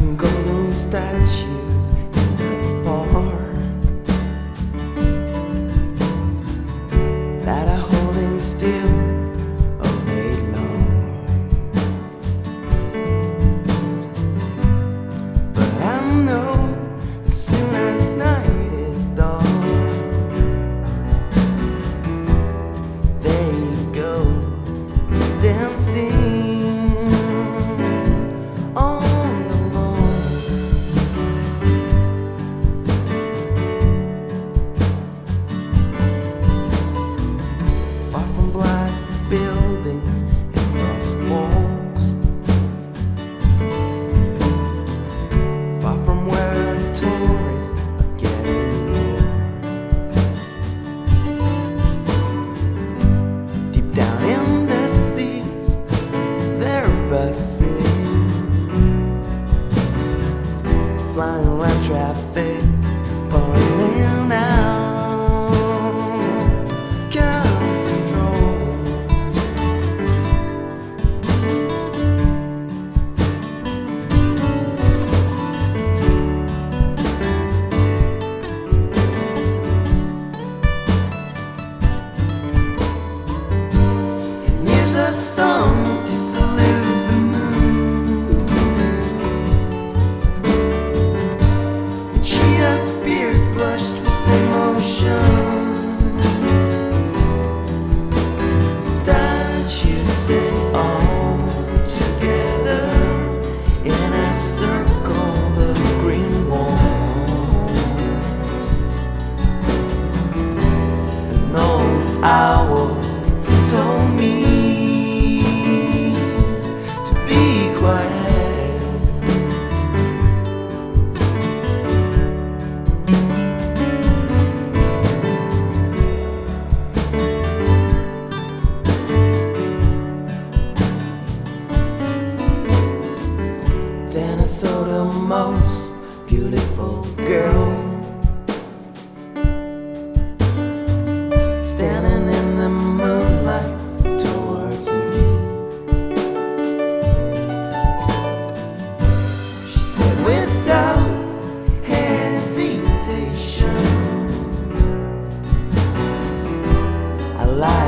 golden statues. traffic out control. Here's a song. owl told me to be quiet. Then I saw the most beautiful girl. standing in the moonlight towards me. She said, without hesitation, I lied.